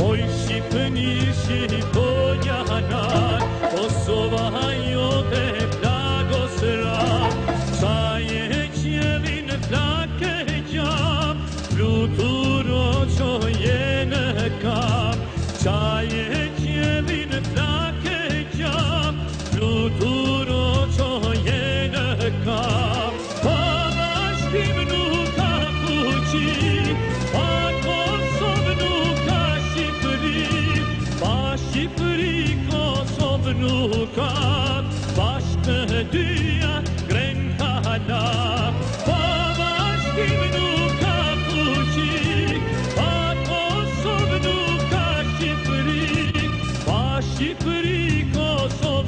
Hoy şipni şipo yanar ca și frică s-o vnuca, Paștăduia grencada. Pavaș vnuca puci, Pato s-o vnuca și frică, Pași frică s-o